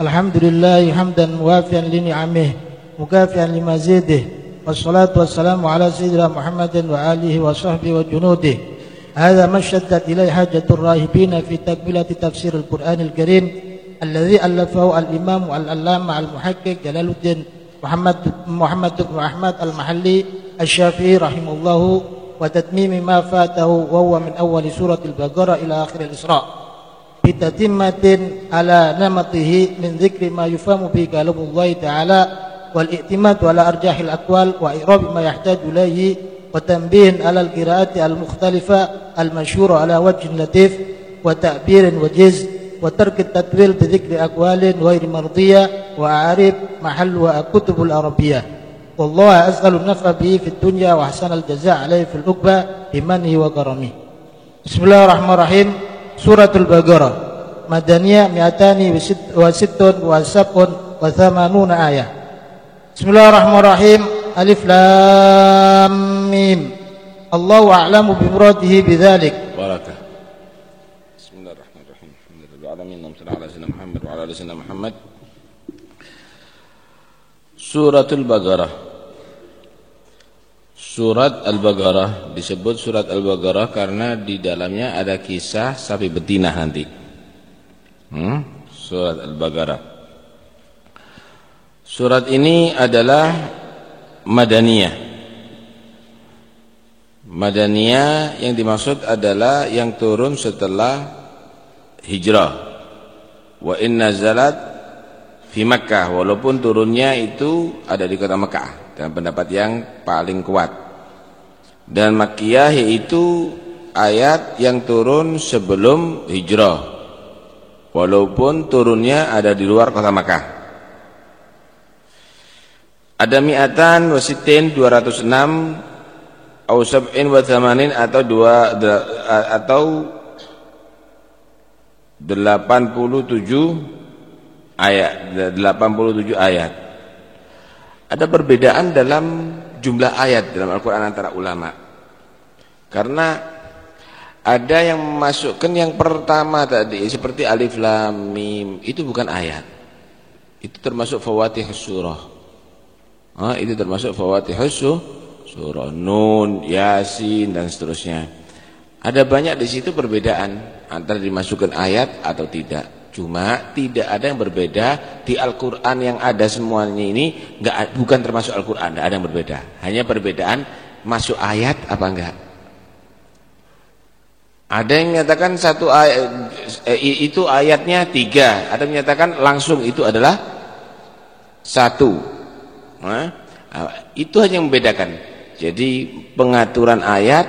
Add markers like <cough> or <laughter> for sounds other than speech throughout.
الحمد لله حمدا موافيا لنعمه مكافئا لمزيده والصلاة والسلام على سيدنا محمد وآله وصحبه وجنوده هذا ما اشتدت إليه حاجة الراهبين في تكملة تفسير القرآن الكريم الذي ألفه الإمام العلامة المحقق جلال الدين محمد محمد بن أحمد المحلي الشافعي رحمه الله وتتميم ما فاته وهو من أول سورة البقرة إلى آخر الإسراء بتتمة على نمطه من ذكر ما يفهم به كلام الله تعالى والاعتماد على أرجاح الأقوال وإعراب ما يحتاج إليه وتنبيه على القراءات المختلفة المشهورة على وجه لطيف وتعبير وجز وترك التطويل بذكر أقوال غير مرضية وأعرف محلها كتب العربية والله أسأل النفع به في الدنيا وأحسن الجزاء عليه في الأقبى بمنه وكرمه. بسم الله الرحمن الرحيم. Suratul Baqarah. Madaniyah mi'atani Wasitun sittun wa sab'un ayah. Bismillahirrahmanirrahim. Alif Lam Mim. Allahu a'lamu bi muradihi bidzalik. Barakah Bismillahirrahmanirrahim. Alhamdulillahi alamin. Allahumma ala sayyidina Muhammad wa ala ali sayyidina Muhammad. Suratul Baqarah. Surat Al-Baqarah disebut Surat Al-Baqarah karena di dalamnya ada kisah sapi betina nanti. Hmm? Surat Al-Baqarah. Surat ini adalah Madaniyah. Madaniyah yang dimaksud adalah yang turun setelah hijrah. Wa inna zalat di Makkah walaupun turunnya itu ada di kota Mekah dengan pendapat yang paling kuat dan Makkiyah yaitu ayat yang turun sebelum hijrah walaupun turunnya ada di luar kota Mekah ada mi'atan wasitin 206 atau sab'in wa thamanin atau dua atau 87 ayat 87 ayat. Ada perbedaan dalam jumlah ayat dalam Al-Qur'an antara ulama. Karena ada yang memasukkan yang pertama tadi seperti alif lam mim itu bukan ayat. Itu termasuk fawatihus surah. Ah, itu termasuk fawatihus surah Nun, Yasin dan seterusnya. Ada banyak di situ perbedaan antara dimasukkan ayat atau tidak. Cuma tidak ada yang berbeda di Al-Qur'an yang ada semuanya ini enggak bukan termasuk Al-Qur'an, enggak ada yang berbeda. Hanya perbedaan masuk ayat apa enggak. Ada yang menyatakan satu ayat eh, itu ayatnya tiga, ada yang menyatakan langsung itu adalah satu. Nah, itu hanya membedakan. Jadi pengaturan ayat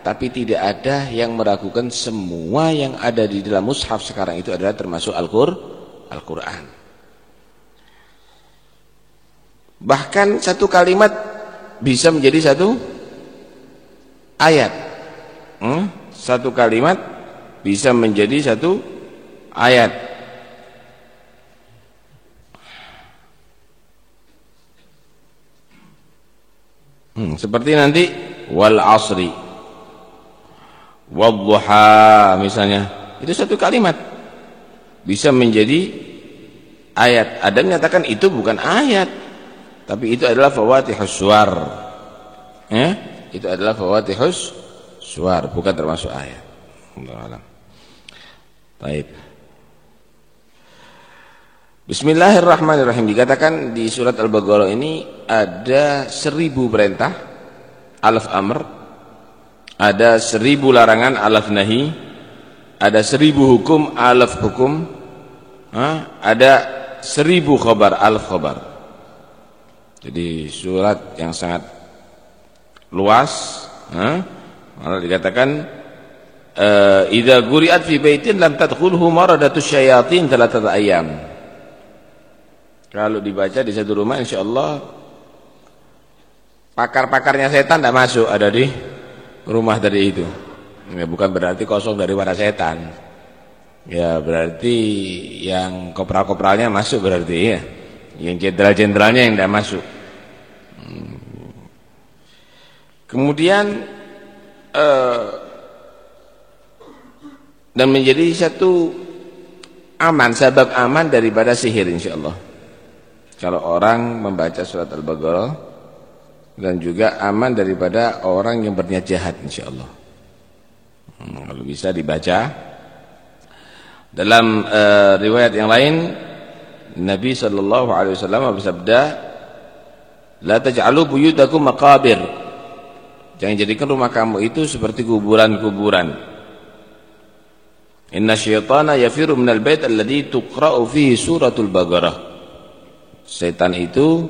tapi tidak ada yang meragukan semua yang ada di dalam mushaf sekarang itu adalah termasuk Al-Qur'an. Bahkan satu kalimat bisa menjadi satu ayat. Hmm? Satu kalimat bisa menjadi satu ayat. Hmm, seperti nanti wal asri wadduha misalnya. Itu satu kalimat. Bisa menjadi ayat. Ada menyatakan itu bukan ayat. Tapi itu adalah fawatihus suar ya? Itu adalah fawatihus suar bukan termasuk ayat. Allah Baik. Bismillahirrahmanirrahim. Dikatakan di surat Al-Baqarah ini ada seribu perintah alaf amr ada seribu larangan alaf nahi ada seribu hukum alaf hukum ada seribu khobar alaf khobar jadi surat yang sangat luas malah dikatakan uh, idza guriat fi baitin lam tadkhulhu maradatus syayatin thalathata ayyam. Kalau dibaca di satu rumah insyaallah pakar-pakarnya setan tidak masuk ada di rumah dari itu. Ya, bukan berarti kosong dari para setan. Ya berarti yang kopral-kopralnya masuk berarti ya. Yang jenderal-jenderalnya yang tidak masuk. Hmm. Kemudian eh, dan menjadi satu aman, sebab aman daripada sihir insyaallah. Kalau orang membaca surat Al-Baqarah dan juga aman daripada orang yang berniat jahat insyaallah. Hmm, kalau bisa dibaca dalam uh, riwayat yang lain Nabi sallallahu alaihi wasallam bersabda La taj'alu buyutakum maqabir Jangan jadikan rumah kamu itu seperti kuburan-kuburan Inna syaitana yafiru minal bait alladhi tuqra'u fihi suratul Baqarah. Setan itu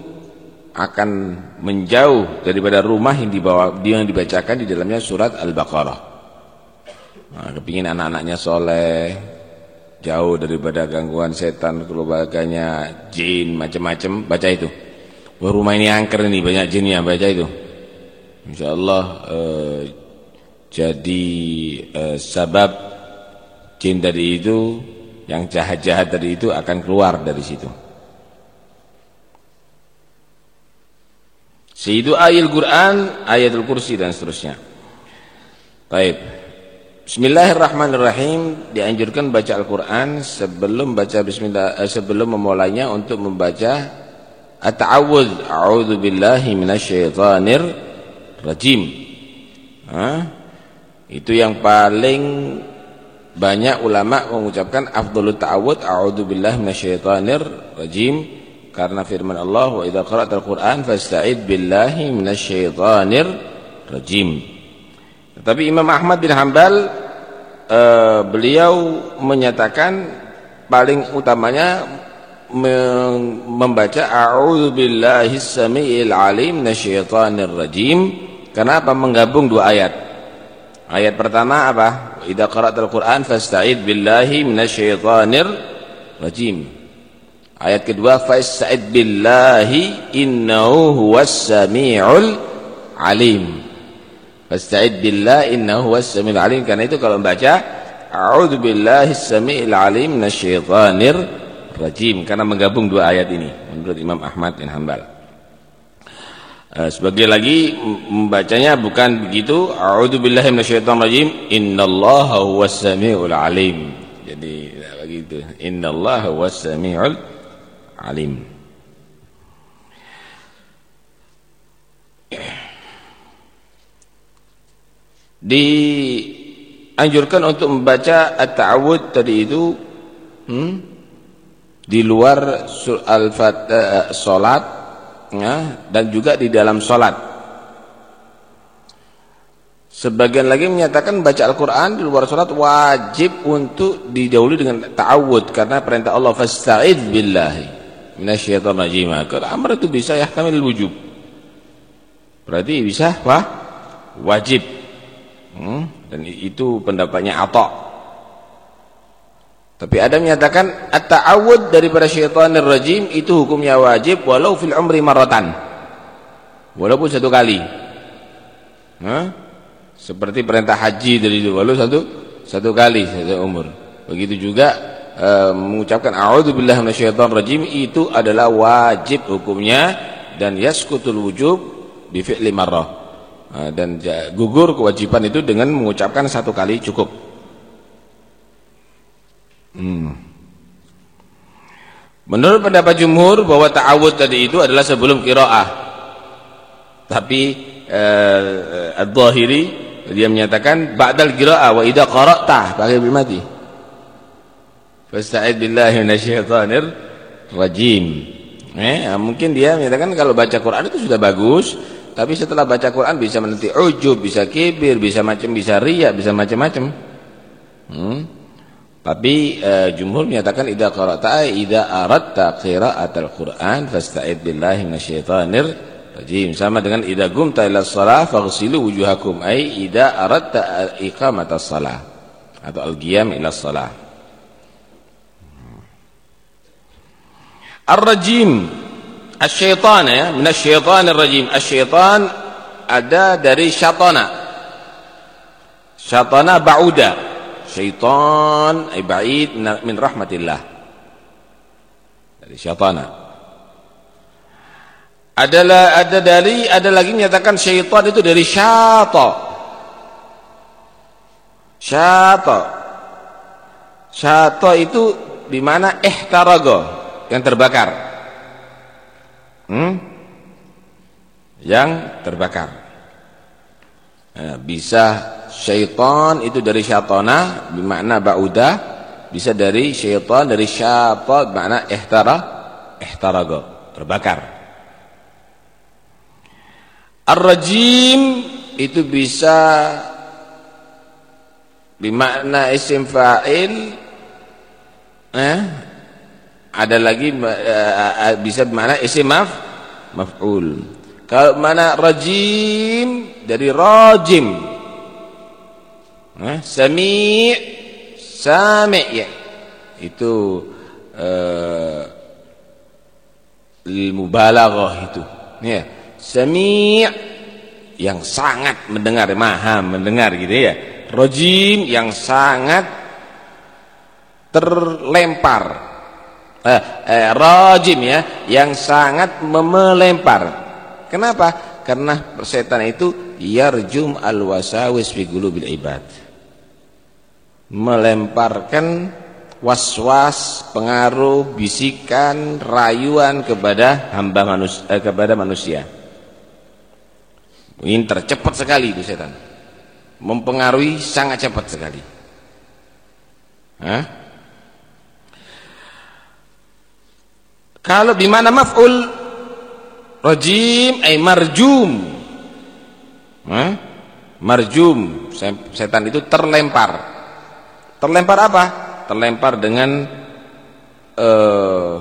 akan menjauh daripada rumah yang dibawa yang dibacakan di dalamnya surat Al-Baqarah. Nah, kepingin anak-anaknya soleh, jauh daripada gangguan setan, keluarganya, jin, macam-macam, baca itu. Wah, rumah ini angker ini banyak jinnya, baca itu. Insyaallah eh, jadi eh, sebab jin tadi itu yang jahat-jahat tadi itu akan keluar dari situ. Seidu ayat Quran, ayatul kursi dan seterusnya. Baik. Bismillahirrahmanirrahim dianjurkan baca Al-Qur'an sebelum baca bismillah eh, sebelum memulainya untuk membaca at-ta'awudz a'udzu billahi minasyaitonir rajim. Hah? Itu yang paling banyak ulama mengucapkan afdalut ta'awud a'udzubillahi minasyaitonir rajim karena firman Allah wa idza qara'tal Qur'an fasta'id billahi minasyaitonir rajim. Tetapi Imam Ahmad bin Hambal uh, beliau menyatakan paling utamanya membaca a'udzubillahi samiil alim minasyaitonir rajim. Kenapa menggabung dua ayat? Ayat pertama apa? idza qara'tal Qur'an fasta'id billahi minasyaitonir rajim. Ayat kedua fasta'id billahi innahu huwas samiul alim. Fasta'id billahi innahu huwas samiul alim karena itu kalau membaca a'udzu billahi samiil alim minasyaitonir rajim karena menggabung dua ayat ini menurut Imam Ahmad bin Hanbal. Uh, sebagai lagi membacanya bukan begitu a'udzubillahi minasyaitonirrajim innallaha huwas samiul alim jadi begitu innallaha huwas samiul alim dianjurkan untuk membaca at-ta'awud tadi itu hmm, di luar al-fatihah uh, ya, dan juga di dalam sholat. Sebagian lagi menyatakan baca Al-Quran di luar sholat wajib untuk didahului dengan ta'awud karena perintah Allah fasta'id billahi minasyaitan rajim. Kalau amr itu bisa ya kami wujub. Berarti bisa wah wajib. Hmm? Dan itu pendapatnya Atta' Tapi ada menyatakan at-ta'awud daripada syaitanir rajim itu hukumnya wajib walau fil umri maratan. Walaupun satu kali. Hah? Seperti perintah haji dari itu walau satu satu kali satu umur. Begitu juga uh, mengucapkan a'udzubillahi minasyaitonir rajim itu adalah wajib hukumnya dan yaskutul wujub bi fi'li marrah. Uh, dan gugur kewajiban itu dengan mengucapkan satu kali cukup. Hmm. Menurut pendapat jumhur bahwa ta'awud tadi itu adalah sebelum qiraah. Tapi eh, Ad-Dhahiri dia menyatakan ba'dal qiraah wa idza qara'ta pakai mati. Fasta'id billahi minasyaitonir rajim. Eh, mungkin dia menyatakan kalau baca Quran itu sudah bagus, tapi setelah baca Quran bisa menanti ujub, bisa kibir, bisa macam bisa riya, bisa macam-macam. Hmm. Tapi uh, jumhur menyatakan idza qara'ta idza aradta qira'atal Qur'an fasta'id billahi minasyaitonir rajim. Sama dengan idza qumta ila shalah faghsilu wujuhakum ai idza aradta iqamatas shalah atau al-qiyam ila shalah. Ar-rajim. Asy-syaitan ya. Minasyaitonir rajim. Asy-syaitan ada dari syatana. Syatana ba'uda. Syaitan ay ba'id min rahmatillah. Dari syaitana adalah ada dari ada lagi menyatakan syaitan itu dari syata. Syata. Syata itu di mana ihtarago yang terbakar. Hmm? Yang terbakar. Nah, bisa syaitan itu dari syaitana bermakna ba'uda, bisa dari syaitan dari syata bermakna ihtara ihtarago, terbakar. Ar-rajim itu bisa bermakna isim fa'il eh ada lagi uh, bisa bermakna isim maf maf'ul. Kalau mana rajim dari rajim. Eh sami' sami' ya. Itu uh, mubalaghah itu. Ya sami' yang sangat mendengar maha mendengar gitu ya. Rajim yang sangat terlempar eh, eh, rajim ya yang sangat melempar kenapa? Karena setan itu yarjum al-wasawis fi qulubil ibad. Melemparkan was-was pengaruh bisikan rayuan kepada hamba manusia eh, kepada manusia. Ini tercepat sekali itu setan. Mempengaruhi sangat cepat sekali. Hah? Kalau bimana maf'ul rajim ay marjum. Hah? Marjum, setan itu terlempar. Terlempar apa? Terlempar dengan uh,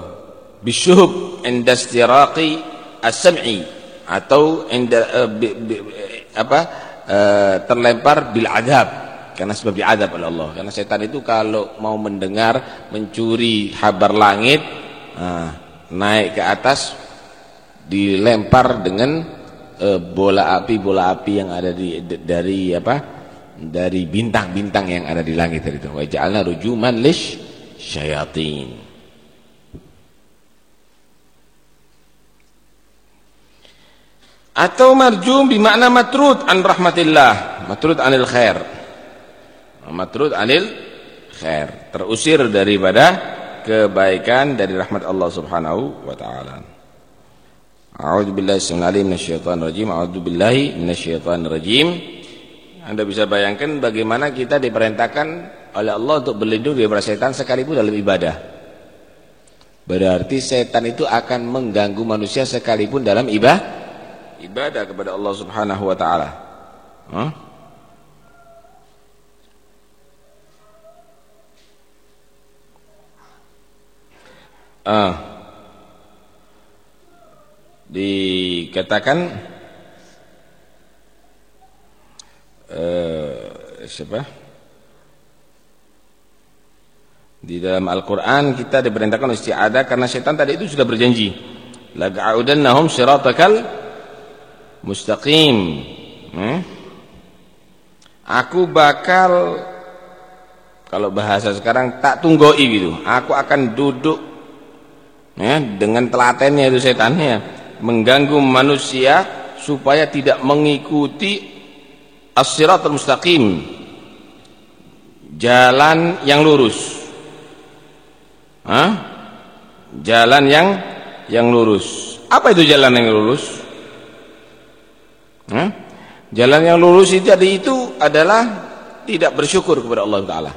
bisyuhub inda istiraqi as-sam'i atau inda uh, bi, bi, apa? Uh, terlempar bil adab karena sebab diadab oleh Allah. Karena setan itu kalau mau mendengar, mencuri kabar langit, nah, naik ke atas dilempar dengan e, bola api bola api yang ada di dari apa dari bintang-bintang yang ada di langit itu. Wa rujuman lish syayatin atau marjum bermakna matrud an rahmatillah. Matrud anil khair. Matrud anil khair. Terusir daripada kebaikan dari rahmat Allah Subhanahu wa taala. A'udzu billahi minasyaitonir minasyaitonir rajim. A'udzu billahi minasyaitonir rajim. Anda bisa bayangkan bagaimana kita diperintahkan oleh Allah untuk berlindung dari setan sekalipun dalam ibadah. Berarti setan itu akan mengganggu manusia sekalipun dalam ibadah ibadah kepada Allah Subhanahu wa taala. Huh? Ah, dikatakan uh, siapa? Di dalam Al-Quran kita diperintahkan isti'adah karena setan tadi itu sudah berjanji lag'audannahum siratakal mustaqim. Hmm? aku bakal kalau bahasa sekarang tak tunggoi gitu. Aku akan duduk ya, dengan telatennya itu setannya. Mengganggu manusia supaya tidak mengikuti as-siratal mustaqim. Jalan yang lurus. Hah? jalan yang yang lurus. Apa itu jalan yang lurus? Hah? jalan yang lurus itu tadi itu adalah tidak bersyukur kepada Allah Taala.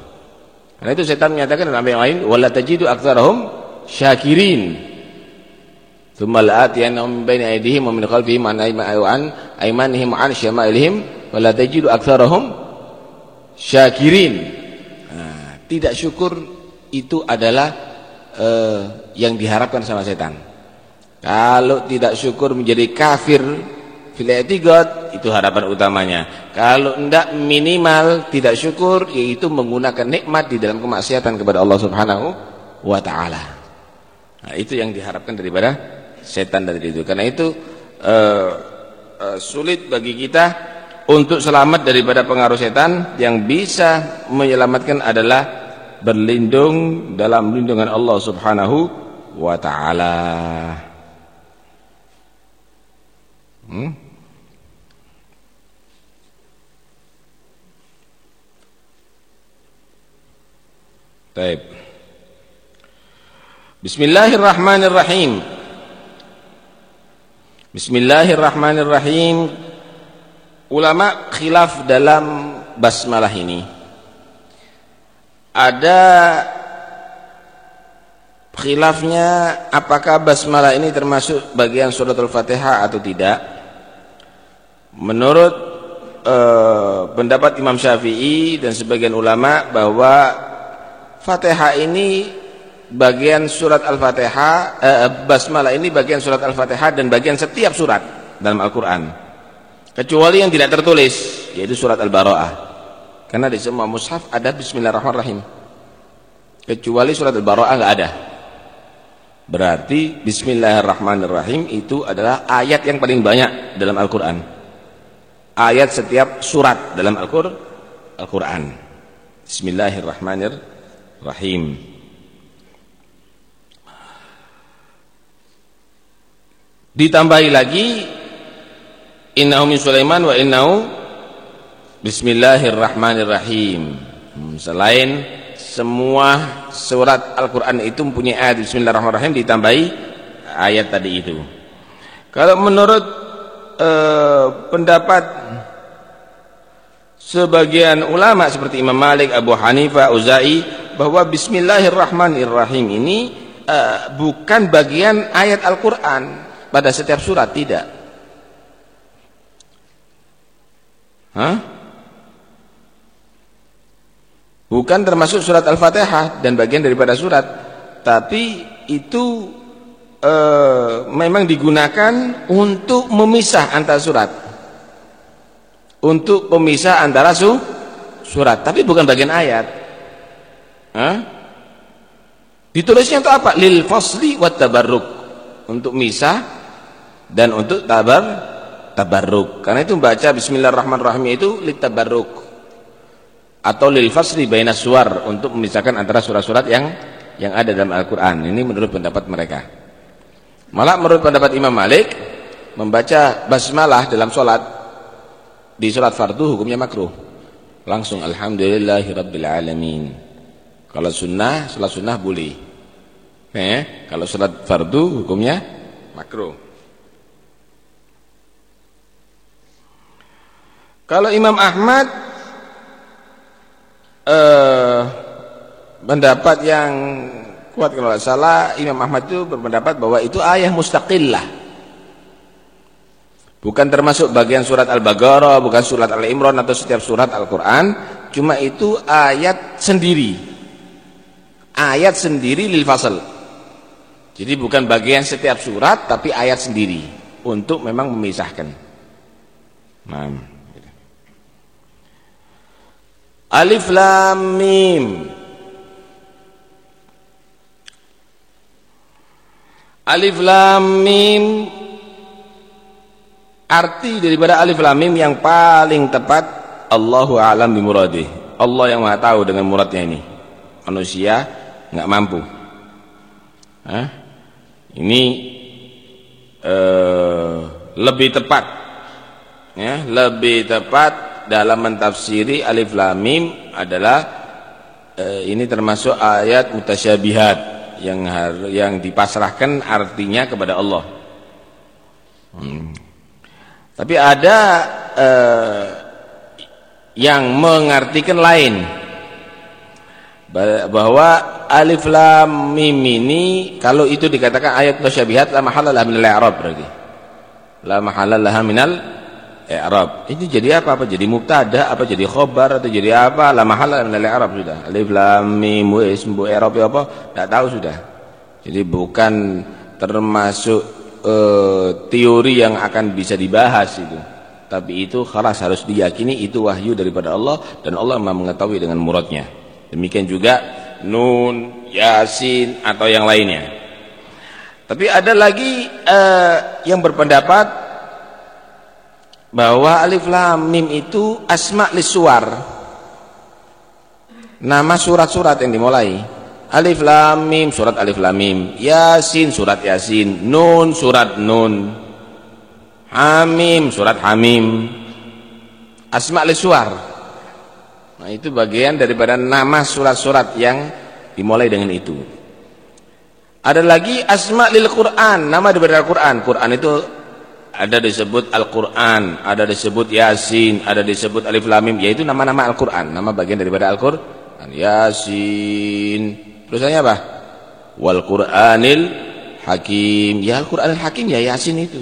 Karena itu setan menyatakan dalam ayat lain wala tajidu aktsarahum syakirin. La'atiyannahum min baini aydihim wa min khalfihim an aymanihim an wa la tajidu aktsarahum syakirin. Tidak syukur itu adalah uh, yang diharapkan sama setan. Kalau tidak syukur menjadi kafir fil itu harapan utamanya. Kalau tidak minimal tidak syukur yaitu menggunakan nikmat di dalam kemaksiatan kepada Allah Subhanahu wa taala Nah, itu yang diharapkan daripada setan dari itu. Karena itu uh, uh, sulit bagi kita untuk selamat daripada pengaruh setan yang bisa menyelamatkan adalah berlindung dalam lindungan Allah Subhanahu wa taala. Hmm? Baik. Bismillahirrahmanirrahim. Bismillahirrahmanirrahim. Ulama khilaf dalam basmalah ini. Ada khilafnya apakah basmalah ini termasuk bagian surat Al-Fatihah atau tidak. Menurut uh, pendapat Imam Syafi'i dan sebagian ulama bahwa Fatihah ini bagian surat Al-Fatihah eh, basmalah ini bagian surat Al-Fatihah dan bagian setiap surat dalam Al-Qur'an. Kecuali yang tidak tertulis yaitu surat Al-Bara'ah. Karena di semua mushaf ada bismillahirrahmanirrahim. Kecuali surat Al-Bara'ah enggak ada. Berarti bismillahirrahmanirrahim itu adalah ayat yang paling banyak dalam Al-Qur'an. Ayat setiap surat dalam Al-Qur'an. Bismillahirrahmanirrahim. Ditambahi lagi innahu min Sulaiman wa innahu bismillahirrahmanirrahim. Hmm, selain semua surat Al-Qur'an itu mempunyai ayat bismillahirrahmanirrahim ditambahi ayat tadi itu. Kalau menurut eh, pendapat sebagian ulama seperti Imam Malik, Abu Hanifah, Uzai bahwa bismillahirrahmanirrahim ini uh, bukan bagian ayat Al-Qur'an pada setiap surat? Tidak. Hah? bukan termasuk surat Al-Fatihah dan bagian daripada surat tapi itu e, memang digunakan untuk memisah antara surat. Untuk pemisah antara su, surat. Tapi bukan bagian ayat. Hah? ditulisnya untuk apa? Lil fasli wat tabarruk. Untuk misah dan untuk tabar tabarruk. Karena itu membaca bismillahirrahmanirrahim itu litabarruk atau lil fasli bainas suwar untuk memisahkan antara surat-surat yang yang ada dalam Al-Qur'an. Ini menurut pendapat mereka. Malah menurut pendapat Imam Malik membaca basmalah dalam salat di salat fardu hukumnya makruh. Langsung alamin. Kalau sunnah, salat sunnah boleh. Eh, kalau salat fardu hukumnya makruh. Kalau Imam Ahmad eh, pendapat yang kuat kalau tidak salah Imam Ahmad itu berpendapat bahwa itu ayat mustaqillah. Bukan termasuk bagian surat Al-Baqarah, bukan surat Al-Imran atau setiap surat Al-Qur'an, cuma itu ayat sendiri. Ayat sendiri lil fasal. Jadi bukan bagian setiap surat tapi ayat sendiri untuk memang memisahkan. Nah. Alif Lam Mim. Alif Lam Mim. Arti daripada Alif Lam Mim yang paling tepat Allahu a'lam bimuradih. Allah yang maha tahu dengan muradnya ini. Manusia nggak mampu. Hah? Ini uh, Lebih tepat. Ya, Lebih tepat dalam mentafsiri alif lam mim adalah eh, ini termasuk ayat mutasyabihat yang yang dipasrahkan artinya kepada Allah. Hmm. Tapi ada eh, yang mengartikan lain bahwa alif lam mim ini kalau itu dikatakan ayat mutasyabihat la mahalalah minal i'rab berarti. La mahalalah minal i'rab. Ini jadi apa? Apa jadi mubtada, apa jadi khobar atau jadi apa? La mahala min al-i'rab sudah. Alif lam mim ism bu i'rab apa? Enggak tahu sudah. Jadi bukan termasuk uh, teori yang akan bisa dibahas itu. Tapi itu khalas harus diyakini itu wahyu daripada Allah dan Allah Maha mengetahui dengan muradnya. Demikian juga nun, yasin atau yang lainnya. Tapi ada lagi uh, yang berpendapat bahwa alif lam mim itu asma lisuar nama surat-surat yang dimulai. Alif lam mim surat alif lam mim. Yasin surat yasin. Nun surat nun. Hamim surat hamim. Asma lisuar nah itu bagian daripada nama surat-surat yang dimulai dengan itu. Ada lagi asma lil Quran, nama daripada Al-Quran. Quran itu ada disebut Al-Quran, ada disebut Yasin, ada disebut Alif Lam Mim, yaitu nama-nama Al-Quran, nama bagian daripada Al-Quran. Yasin. Terusannya apa? Wal Quranil Hakim. Ya Al-Quranil Hakim ya Yasin itu.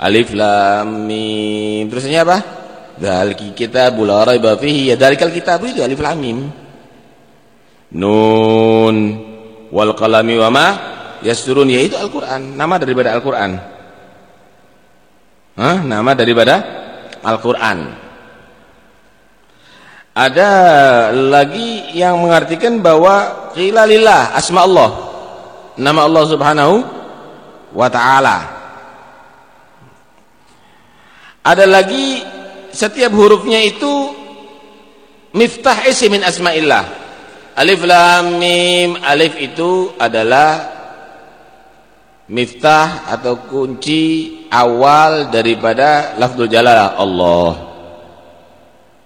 Alif Lam Mim. Terusannya apa? Dzalika kitabul la raiba fihi. Ya dalikal kitab itu Alif Lam Mim. Nun wal qalami wa ma yasturun yaitu Al-Qur'an, nama daripada Al-Qur'an. Hah? Nama daripada Al-Qur'an. Ada lagi yang mengartikan bahwa qila lillah asma Allah. Nama Allah Subhanahu wa taala. Ada lagi setiap hurufnya itu miftah isi min asma'illah Alif lam mim alif itu adalah miftah atau kunci awal daripada lafzul jalalah Allah.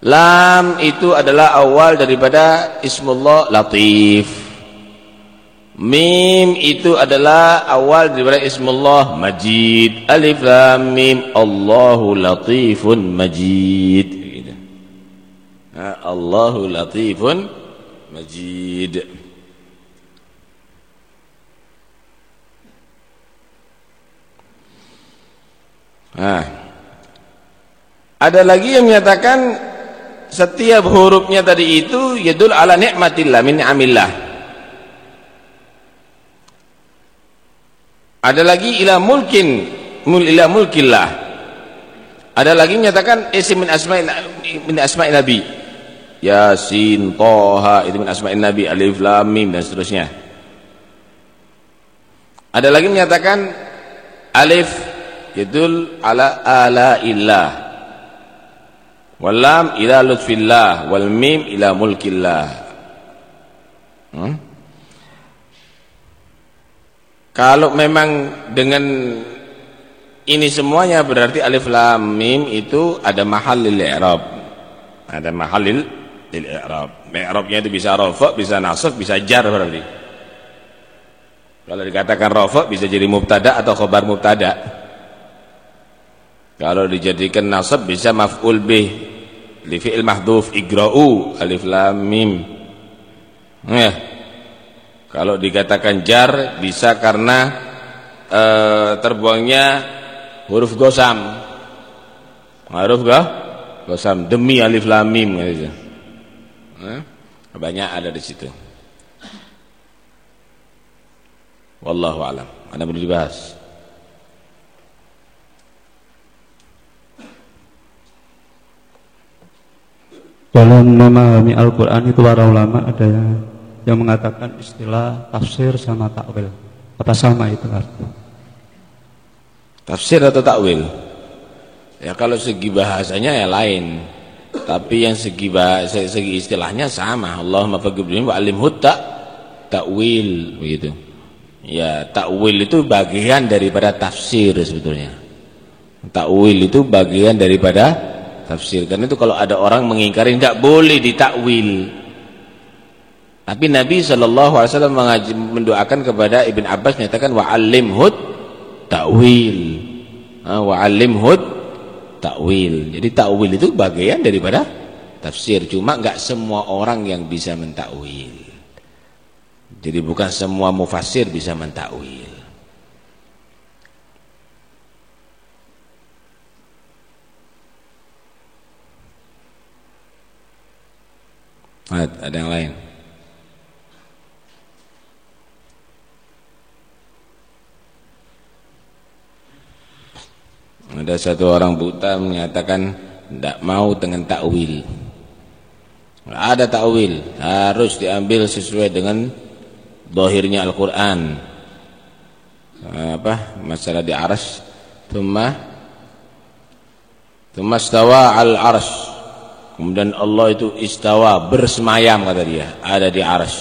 Lam itu adalah awal daripada ismullah latif. Mim itu adalah awal daripada ismullah majid. Alif lam mim Allahu latifun majid. Allahu latifun Majid Nah, ada lagi yang menyatakan setiap hurufnya tadi itu yadul ala nikmatillah min ni'amillah. Ada lagi ila mulkin mul ila mulkillah. Ada lagi menyatakan isim min asma'il min asma'il nabi. Yasin, Toha, itu min asma'in Nabi, Alif, Lam, Mim, dan seterusnya. Ada lagi menyatakan Alif yadul ala ala illah. Wal lam ila lutfillah, wal mim ila mulkillah. Hmm? Kalau memang dengan ini semuanya berarti alif lam mim itu ada mahallil i'rab. Ada mahallil lil i'rab. I'rabnya itu bisa rafa, bisa nasab, bisa jar berarti. Kalau dikatakan rafa bisa jadi mubtada atau khabar mubtada. Kalau dijadikan nasab bisa maf'ul bih li fi'il mahdhuf igra'u alif lam mim. Ya. Kalau dikatakan jar bisa karena e, terbuangnya huruf gosam. Huruf ga? Gosam demi alif lam mim gitu. Banyak ada di situ. Wallahu alam. Anda boleh dibahas. Dalam memahami Al-Quran itu para ulama ada yang, yang mengatakan istilah tafsir sama takwil. Apa sama itu artinya? Tafsir atau takwil? Ya kalau segi bahasanya ya lain. Tapi yang segi bahasa, segi istilahnya sama. Allahumma faqihni wa alimhu ta takwil begitu. Ya, takwil itu bagian daripada tafsir sebetulnya. Takwil itu bagian daripada tafsir. Karena itu kalau ada orang mengingkari enggak boleh ditakwil. Tapi Nabi sallallahu alaihi wasallam mendoakan kepada Ibn Abbas menyatakan wa alimhu takwil. Wa alimhu takwil. Jadi takwil itu bagian daripada tafsir. Cuma enggak semua orang yang bisa mentakwil. Jadi bukan semua mufassir bisa mentakwil. Ada yang lain? Ada satu orang buta menyatakan tidak mau dengan takwil. Ada takwil, harus diambil sesuai dengan dohirnya Al-Quran. Apa masalah di aras, thumma thumma stawa al aras. Kemudian Allah itu istawa bersemayam kata dia, ada di aras.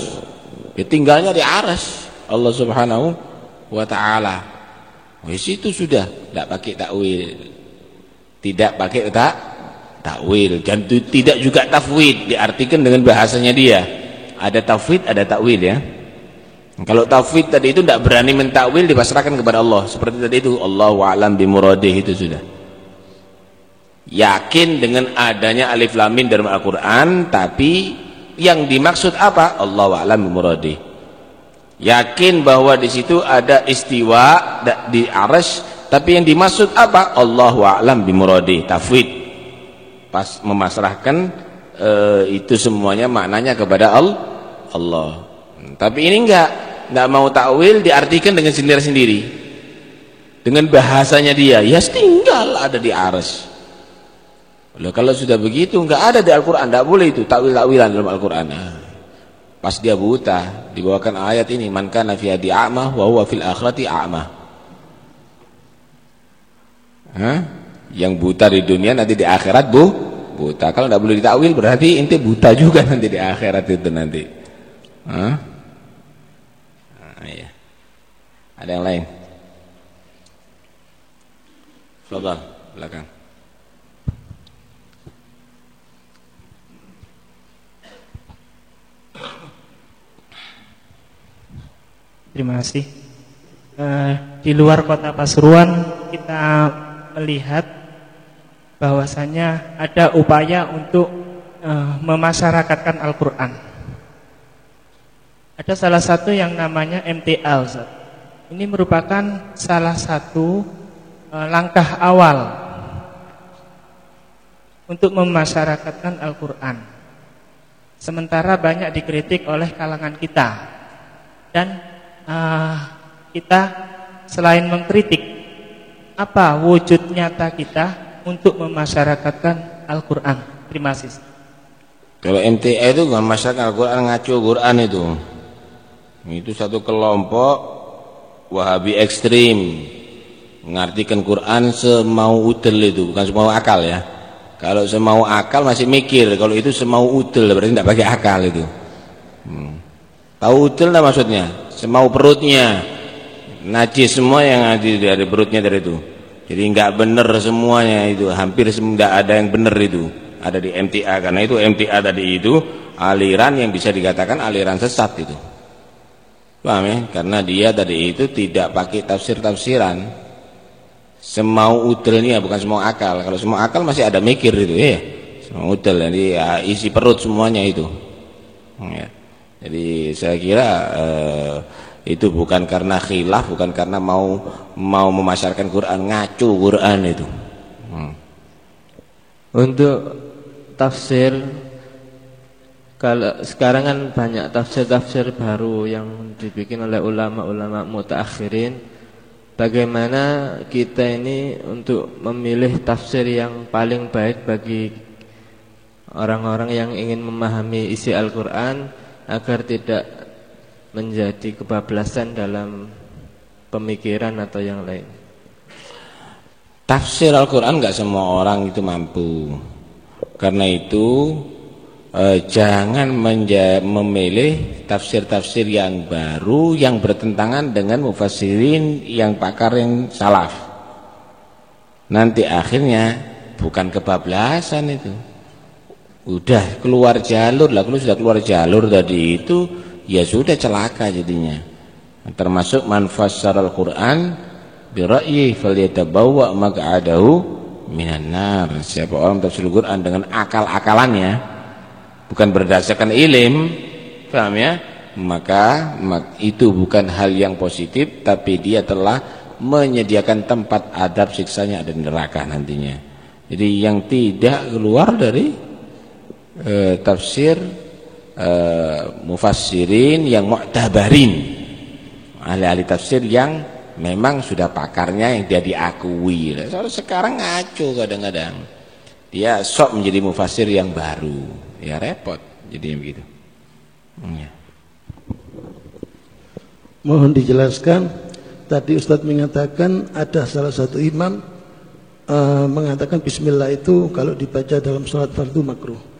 Dia tinggalnya di aras Allah Subhanahu wa taala. Di situ sudah tidak pakai takwil. Tidak pakai tak takwil dan tidak juga tafwid diartikan dengan bahasanya dia. Ada tafwid, ada takwil ya. Kalau tauhid tadi itu tidak berani mentakwil dipasrahkan kepada Allah. Seperti tadi itu Allah a'lam bimuradih itu sudah. Yakin dengan adanya alif lam mim dalam Al-Qur'an tapi yang dimaksud apa? Allah a'lam bimuradih. Yakin bahwa di situ ada istiwa di arsy tapi yang dimaksud apa? Allah a'lam bimuradih. Tauhid. Pas memasrahkan uh, itu semuanya maknanya kepada Allah. Tapi ini enggak, enggak mau takwil diartikan dengan sendiri-sendiri. Dengan bahasanya dia, ya tinggal ada di aras. Loh, kalau sudah begitu enggak ada di Al-Qur'an, enggak boleh itu takwil-takwilan dalam Al-Qur'an. Nah, pas dia buta, dibawakan ayat ini, man kana fi adi a'ma wa huwa fil akhirati a'ma. Hah? Yang buta di dunia nanti di akhirat bu buta. Kalau enggak boleh ditakwil berarti inti buta juga <laughs> nanti di akhirat itu nanti. Hah? Nah, iya. Ada yang lain? Fadal, belakang. Terima kasih. Uh, di luar kota Pasuruan kita melihat bahwasanya ada upaya untuk uh, memasyarakatkan Al-Qur'an. Ada salah satu yang namanya MTA Ustaz. Ini merupakan salah satu uh, langkah awal untuk memasyarakatkan Al-Qur'an. Sementara banyak dikritik oleh kalangan kita. Dan uh, kita selain mengkritik apa wujud nyata kita untuk memasyarakatkan Al-Qur'an? Terima kasih. Kalau MTA itu memasyarakatkan Al-Qur'an ngaco Al-Qur'an itu. Itu satu kelompok Wahabi ekstrim mengartikan Quran semau udel itu, bukan semau akal ya. Kalau semau akal masih mikir, kalau itu semau udel berarti tidak pakai akal itu. Hmm. Tahu udel lah maksudnya? Semau perutnya. Najis semua yang ada dari perutnya dari itu. Jadi nggak benar semuanya itu, hampir tidak ada yang benar itu. Ada di MTA karena itu MTA tadi itu aliran yang bisa dikatakan aliran sesat itu. Paham ya? Karena dia tadi itu tidak pakai tafsir-tafsiran. Semau udelnya bukan semua akal. Kalau semua akal masih ada mikir itu ya. Semau udel jadi ya, isi perut semuanya itu. Ya. Jadi saya kira eh, itu bukan karena khilaf, bukan karena mau mau memasarkan Quran, ngacu Quran itu. Hmm. Untuk tafsir kalau sekarang kan banyak tafsir-tafsir baru yang dibikin oleh ulama-ulama mutaakhirin. Bagaimana kita ini untuk memilih tafsir yang paling baik bagi orang-orang yang ingin memahami isi Al-Qur'an agar tidak menjadi kebablasan dalam pemikiran atau yang lain. Tafsir Al-Qur'an enggak semua orang itu mampu. Karena itu eh, jangan memilih tafsir-tafsir yang baru yang bertentangan dengan mufassirin yang pakar yang salaf. Nanti akhirnya bukan kebablasan itu. Udah keluar jalur lah, kalau sudah keluar jalur tadi itu ya sudah celaka jadinya. Termasuk manfaat Al-Qur'an bi ra'yi falyatabawwa maq'adahu minan nar. Siapa orang tafsir Al-Qur'an dengan akal-akalannya bukan berdasarkan ilim paham ya maka itu bukan hal yang positif tapi dia telah menyediakan tempat adab siksanya ada neraka nantinya jadi yang tidak keluar dari e, tafsir e, mufassirin yang mu'tabarin. Ahli-ahli tafsir yang memang sudah pakarnya yang dia diakui. Soalnya sekarang ngaco kadang-kadang. Dia sok menjadi mufassir yang baru. Ya repot jadi begitu. Ya. mohon dijelaskan tadi Ustadz mengatakan ada salah satu imam uh, mengatakan Bismillah itu kalau dibaca dalam sholat fardu makruh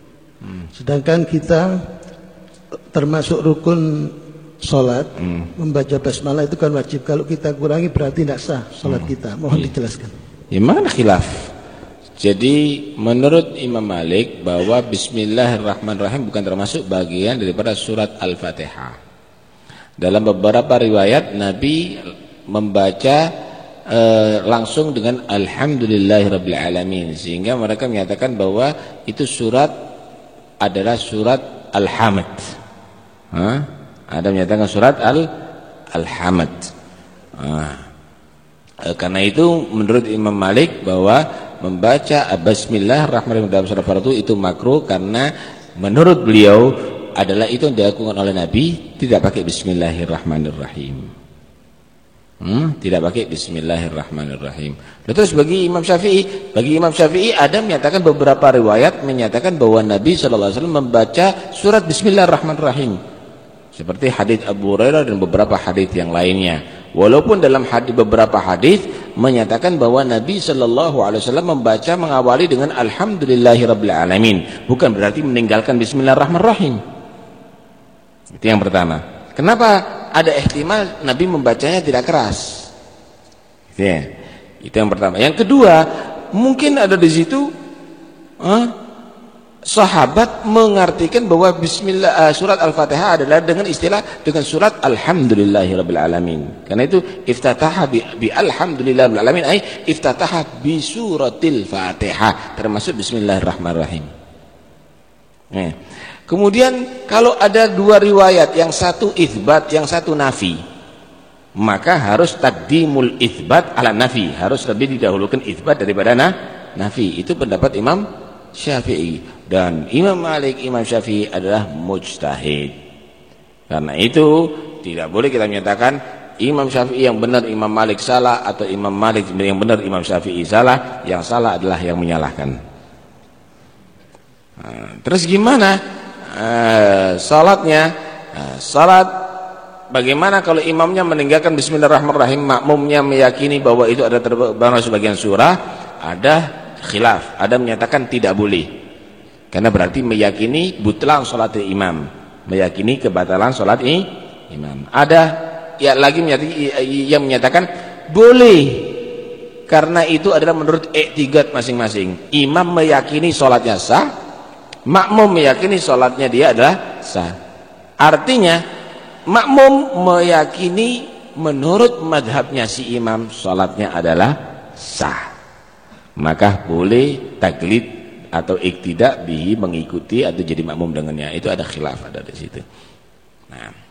hmm. sedangkan kita termasuk rukun sholat hmm. membaca basmalah itu kan wajib kalau kita kurangi berarti tidak sah sholat hmm. kita mohon ya. dijelaskan ya mana khilaf jadi menurut Imam Malik bahwa Bismillahirrahmanirrahim bukan termasuk bagian daripada surat Al-Fatihah. Dalam beberapa riwayat Nabi membaca uh, langsung dengan alhamdulillahirabbil alamin sehingga mereka menyatakan bahwa itu surat adalah surat Al-Hamd. Ada menyatakan surat Al Al-Hamd. Eh, karena itu menurut Imam Malik bahwa membaca Bismillahirrahmanirrahim dalam surat fardu itu makruh karena menurut beliau adalah itu yang dilakukan oleh Nabi tidak pakai Bismillahirrahmanirrahim. Hmm, tidak pakai Bismillahirrahmanirrahim. Terus bagi Imam Syafi'i, bagi Imam Syafi'i ada menyatakan beberapa riwayat menyatakan bahwa Nabi Shallallahu Alaihi Wasallam membaca surat Bismillahirrahmanirrahim, seperti hadis Abu Hurairah dan beberapa hadis yang lainnya. Walaupun dalam hadis beberapa hadis menyatakan bahwa Nabi Shallallahu Alaihi Wasallam membaca mengawali dengan Alhamdulillahirabbil alamin, bukan berarti meninggalkan Bismillahirrahmanirrahim. Itu yang pertama. Kenapa ada ihtimal Nabi membacanya tidak keras? Ya. Itu yang pertama. Yang kedua, mungkin ada di situ huh? sahabat mengartikan bahwa bismillah uh, surat Al-Fatihah adalah dengan istilah dengan surat alhamdulillahirabbil alamin. Karena itu iftataha bi, bi alhamdulillahirabbil alamin ay iftataha bi suratil Fatihah termasuk bismillahirrahmanirrahim. Nah. Kemudian kalau ada dua riwayat yang satu itsbat yang satu nafi maka harus takdimul itsbat ala nafi harus lebih didahulukan itsbat daripada na, nafi itu pendapat Imam Syafi'i dan Imam Malik, Imam Syafi'i adalah mujtahid. Karena itu tidak boleh kita menyatakan Imam Syafi'i yang benar, Imam Malik salah atau Imam Malik yang benar, Imam Syafi'i salah. Yang salah adalah yang menyalahkan. Nah, terus gimana uh, salatnya? Nah, salat bagaimana kalau imamnya meninggalkan Bismillahirrahmanirrahim, makmumnya meyakini bahwa itu ada terbawa sebagian surah, ada khilaf, ada menyatakan tidak boleh. Karena berarti meyakini butlan sholat imam. Meyakini kebatalan sholat imam. Ada ya lagi yang menyatakan boleh. Karena itu adalah menurut iktigat masing-masing. Imam meyakini sholatnya sah. Makmum meyakini sholatnya dia adalah sah. Artinya makmum meyakini menurut madhabnya si imam sholatnya adalah sah. Maka boleh taklid atau iktidak bihi mengikuti atau jadi makmum dengannya itu ada khilaf ada di situ. Nah,